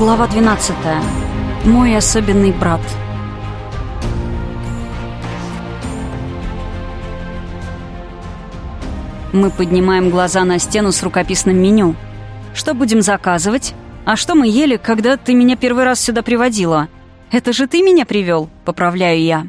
Глава 12. Мой особенный брат. Мы поднимаем глаза на стену с рукописным меню. Что будем заказывать? А что мы ели, когда ты меня первый раз сюда приводила? Это же ты меня привел, поправляю я.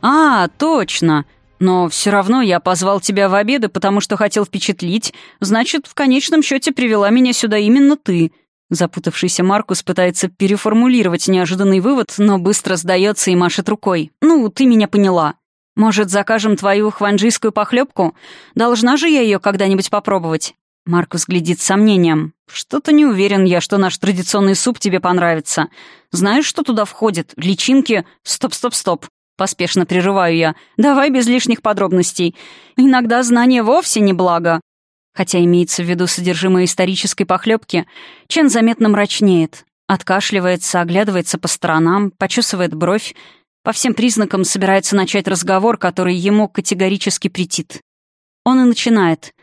А, точно. Но все равно я позвал тебя в обеды, потому что хотел впечатлить. Значит, в конечном счете привела меня сюда именно ты. Запутавшийся Маркус пытается переформулировать неожиданный вывод, но быстро сдается и машет рукой. «Ну, ты меня поняла. Может, закажем твою хванжийскую похлебку? Должна же я ее когда-нибудь попробовать?» Маркус глядит с сомнением. «Что-то не уверен я, что наш традиционный суп тебе понравится. Знаешь, что туда входит? Личинки? Стоп-стоп-стоп. Поспешно прерываю я. Давай без лишних подробностей. Иногда знание вовсе не благо. Хотя имеется в виду содержимое исторической похлебки, Чен заметно мрачнеет, откашливается, оглядывается по сторонам, почесывает бровь, по всем признакам собирается начать разговор, который ему категорически претит. Он и начинает.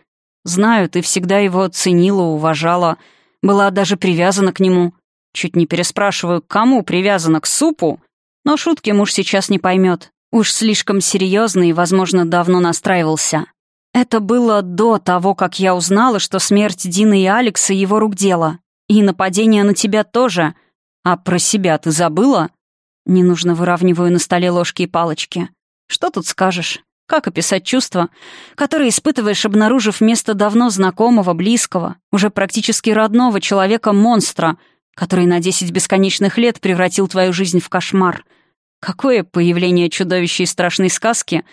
Знаю, ты всегда его ценила, уважала, была даже привязана к нему. Чуть не переспрашиваю, к кому привязана, к супу? Но шутки муж сейчас не поймет. Уж слишком серьезный и, возможно, давно настраивался. Это было до того, как я узнала, что смерть Дины и Алекса — его рук дело. И нападение на тебя тоже. А про себя ты забыла? Не нужно выравниваю на столе ложки и палочки. Что тут скажешь? Как описать чувства, которые испытываешь, обнаружив место давно знакомого, близкого, уже практически родного человека-монстра, который на десять бесконечных лет превратил твою жизнь в кошмар — Какое появление чудовища из страшной сказки,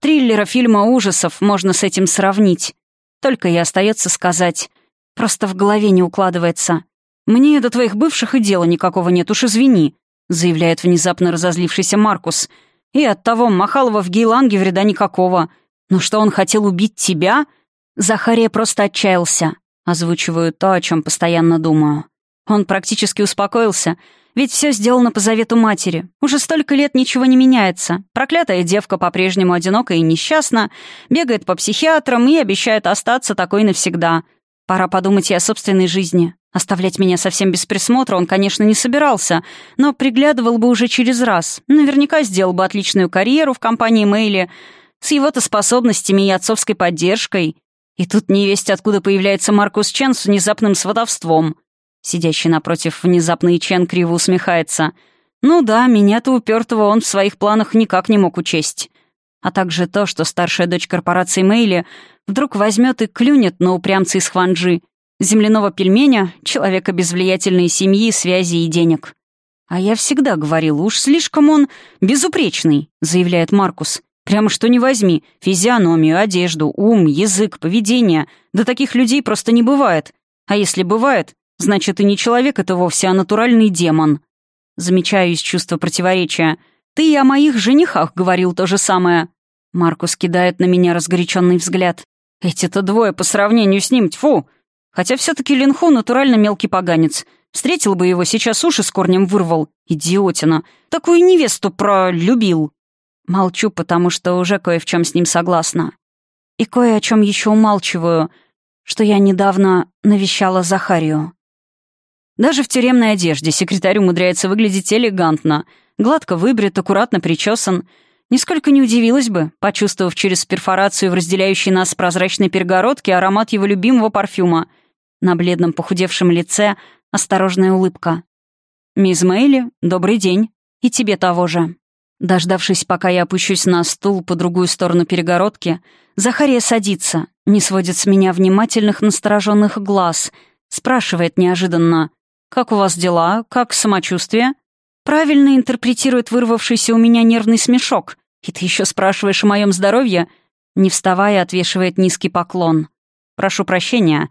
триллера фильма ужасов можно с этим сравнить? Только и остается сказать. Просто в голове не укладывается. «Мне до твоих бывших и дела никакого нет, уж извини», заявляет внезапно разозлившийся Маркус. «И от того Махалова в Гейланге вреда никакого. Но что он хотел убить тебя?» Захария просто отчаялся. Озвучиваю то, о чем постоянно думаю. Он практически успокоился — ведь все сделано по завету матери. Уже столько лет ничего не меняется. Проклятая девка по-прежнему одинока и несчастна, бегает по психиатрам и обещает остаться такой навсегда. Пора подумать и о собственной жизни. Оставлять меня совсем без присмотра он, конечно, не собирался, но приглядывал бы уже через раз. Наверняка сделал бы отличную карьеру в компании Мэйли с его-то способностями и отцовской поддержкой. И тут невесть, откуда появляется Маркус Чен с внезапным сватовством. Сидящий напротив внезапный Чен криво усмехается. «Ну да, меня-то упертого он в своих планах никак не мог учесть». А также то, что старшая дочь корпорации Мэйли вдруг возьмет и клюнет на упрямца из Хванджи, земляного пельменя, человека без влиятельной семьи, связи и денег. «А я всегда говорил, уж слишком он безупречный», — заявляет Маркус. «Прямо что не возьми. Физиономию, одежду, ум, язык, поведение. Да таких людей просто не бывает. А если бывает, Значит, и не человек это вовсе, а натуральный демон. Замечаю из чувства противоречия. Ты и о моих женихах говорил то же самое. Маркус кидает на меня разгоряченный взгляд. Эти-то двое по сравнению с ним, тьфу. Хотя все-таки Линху натурально мелкий поганец. Встретил бы его, сейчас уши с корнем вырвал. Идиотина. Такую невесту пролюбил. Молчу, потому что уже кое в чем с ним согласна. И кое о чем еще умалчиваю, что я недавно навещала Захарию. Даже в тюремной одежде секретарь умудряется выглядеть элегантно, гладко выбрит, аккуратно причесан. Нисколько не удивилась бы, почувствовав через перфорацию в разделяющей нас прозрачной перегородке аромат его любимого парфюма. На бледном похудевшем лице осторожная улыбка. «Мисс Мэйли, добрый день. И тебе того же». Дождавшись, пока я опущусь на стул по другую сторону перегородки, Захария садится, не сводит с меня внимательных настороженных глаз, спрашивает неожиданно — «Как у вас дела? Как самочувствие?» Правильно интерпретирует вырвавшийся у меня нервный смешок. «И ты еще спрашиваешь о моем здоровье?» Не вставая, отвешивает низкий поклон. «Прошу прощения.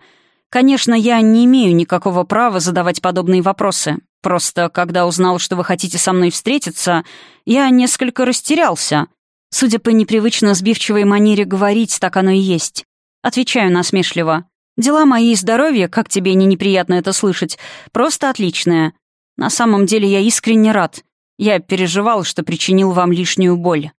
Конечно, я не имею никакого права задавать подобные вопросы. Просто, когда узнал, что вы хотите со мной встретиться, я несколько растерялся. Судя по непривычно сбивчивой манере говорить, так оно и есть. Отвечаю насмешливо. Дела мои и здоровье, как тебе не неприятно это слышать, просто отличное. На самом деле я искренне рад. Я переживал, что причинил вам лишнюю боль.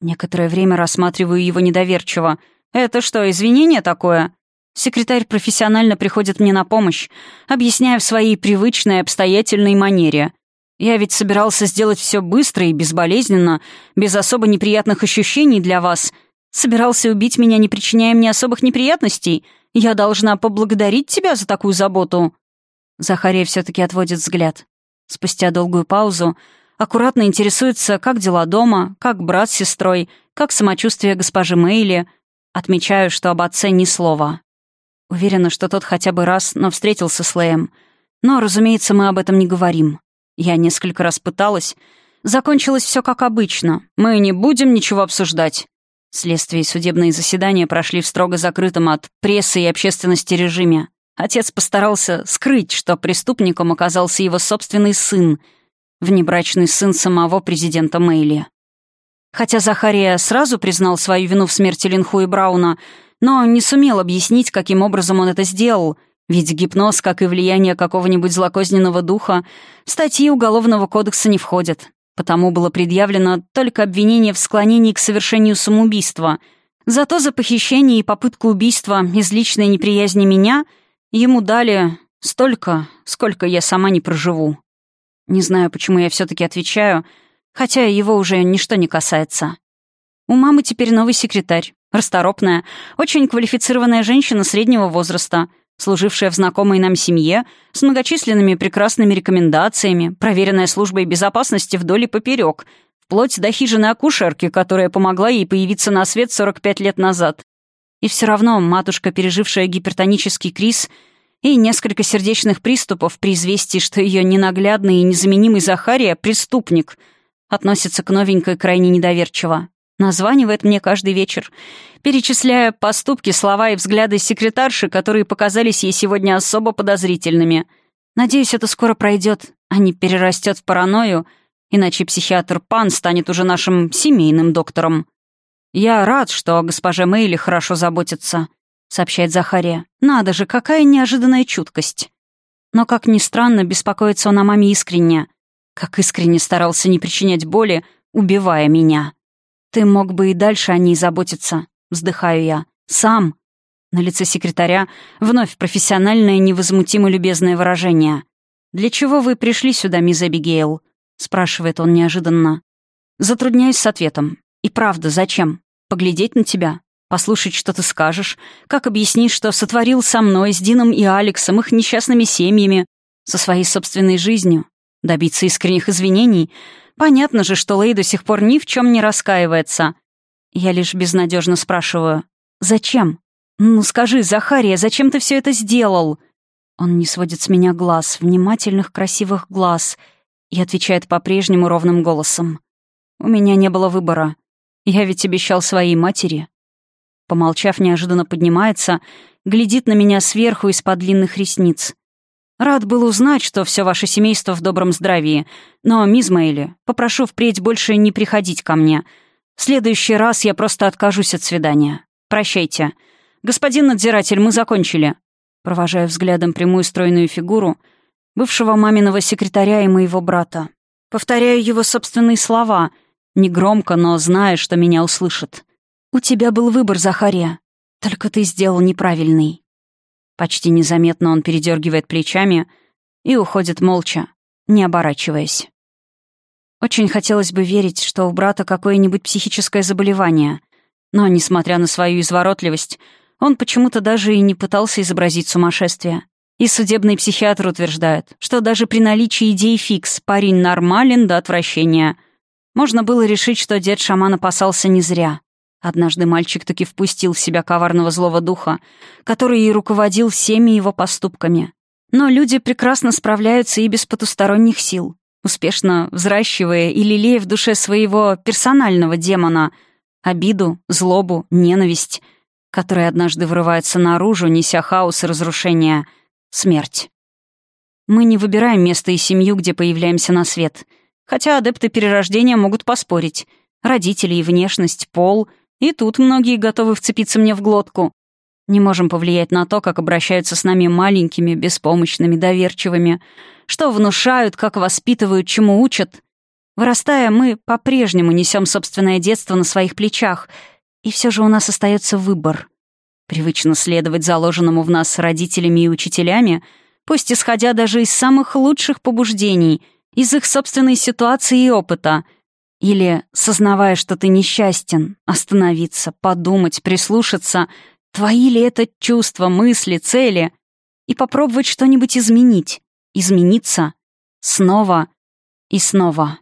Некоторое время рассматриваю его недоверчиво. Это что, извинение такое? Секретарь профессионально приходит мне на помощь, объясняя в своей привычной обстоятельной манере. Я ведь собирался сделать все быстро и безболезненно, без особо неприятных ощущений для вас. Собирался убить меня, не причиняя мне особых неприятностей. Я должна поблагодарить тебя за такую заботу». Захария все-таки отводит взгляд. Спустя долгую паузу аккуратно интересуется, как дела дома, как брат с сестрой, как самочувствие госпожи Мейли. Отмечаю, что об отце ни слова. Уверена, что тот хотя бы раз, но встретился с Лэем. Но, разумеется, мы об этом не говорим. Я несколько раз пыталась. Закончилось все как обычно. Мы не будем ничего обсуждать. Следствие и судебные заседания прошли в строго закрытом от прессы и общественности режиме. Отец постарался скрыть, что преступником оказался его собственный сын, внебрачный сын самого президента Мэйли. Хотя Захария сразу признал свою вину в смерти Линху и Брауна, но не сумел объяснить, каким образом он это сделал, ведь гипноз, как и влияние какого-нибудь злокозненного духа, в статьи Уголовного кодекса не входят. Потому было предъявлено только обвинение в склонении к совершению самоубийства. Зато за похищение и попытку убийства из личной неприязни меня ему дали столько, сколько я сама не проживу. Не знаю, почему я все таки отвечаю, хотя его уже ничто не касается. У мамы теперь новый секретарь, расторопная, очень квалифицированная женщина среднего возраста, служившая в знакомой нам семье, с многочисленными прекрасными рекомендациями, проверенная службой безопасности вдоль и поперек, вплоть до хижины акушерки, которая помогла ей появиться на свет 45 лет назад. И все равно матушка, пережившая гипертонический криз и несколько сердечных приступов при известии, что ее ненаглядный и незаменимый Захария — преступник, относится к новенькой крайне недоверчиво. Названивает мне каждый вечер, перечисляя поступки, слова и взгляды секретарши, которые показались ей сегодня особо подозрительными. Надеюсь, это скоро пройдет, а не перерастет в паранойю, иначе психиатр Пан станет уже нашим семейным доктором. «Я рад, что госпожа Мэйли хорошо заботится», — сообщает Захария. «Надо же, какая неожиданная чуткость». Но, как ни странно, беспокоится он о маме искренне. Как искренне старался не причинять боли, убивая меня. «Ты мог бы и дальше о ней заботиться», — вздыхаю я. «Сам». На лице секретаря вновь профессиональное, невозмутимо любезное выражение. «Для чего вы пришли сюда, мисс Эбигейл?» — спрашивает он неожиданно. Затрудняюсь с ответом. «И правда, зачем? Поглядеть на тебя? Послушать, что ты скажешь? Как объяснишь, что сотворил со мной, с Дином и Алексом, их несчастными семьями, со своей собственной жизнью? Добиться искренних извинений? Понятно же, что Лей до сих пор ни в чем не раскаивается. Я лишь безнадежно спрашиваю. «Зачем? Ну скажи, Захария, зачем ты все это сделал?» Он не сводит с меня глаз, внимательных, красивых глаз, и отвечает по-прежнему ровным голосом. «У меня не было выбора. Я ведь обещал своей матери». Помолчав, неожиданно поднимается, глядит на меня сверху из-под длинных ресниц. Рад был узнать, что все ваше семейство в добром здравии. Но, мисс Мэйли, попрошу впредь больше не приходить ко мне. В следующий раз я просто откажусь от свидания. Прощайте. Господин надзиратель, мы закончили. Провожая взглядом прямую стройную фигуру бывшего маминого секретаря и моего брата. Повторяю его собственные слова, негромко, но зная, что меня услышат. «У тебя был выбор, Захария. Только ты сделал неправильный». Почти незаметно он передергивает плечами и уходит молча, не оборачиваясь. Очень хотелось бы верить, что у брата какое-нибудь психическое заболевание, но, несмотря на свою изворотливость, он почему-то даже и не пытался изобразить сумасшествие. И судебный психиатр утверждает, что даже при наличии идей фикс парень нормален до отвращения. Можно было решить, что дед шаман опасался не зря. Однажды мальчик таки впустил в себя коварного злого духа, который и руководил всеми его поступками. Но люди прекрасно справляются и без потусторонних сил, успешно взращивая и лелея в душе своего персонального демона обиду, злобу, ненависть, которая однажды вырывается наружу, неся хаос и разрушение, смерть. Мы не выбираем место и семью, где появляемся на свет, хотя адепты перерождения могут поспорить. Родители и внешность, пол — и тут многие готовы вцепиться мне в глотку. Не можем повлиять на то, как обращаются с нами маленькими, беспомощными, доверчивыми, что внушают, как воспитывают, чему учат. Вырастая, мы по-прежнему несем собственное детство на своих плечах, и все же у нас остается выбор. Привычно следовать заложенному в нас родителями и учителями, пусть исходя даже из самых лучших побуждений, из их собственной ситуации и опыта. Или, сознавая, что ты несчастен, остановиться, подумать, прислушаться, твои ли это чувства, мысли, цели, и попробовать что-нибудь изменить, измениться снова и снова.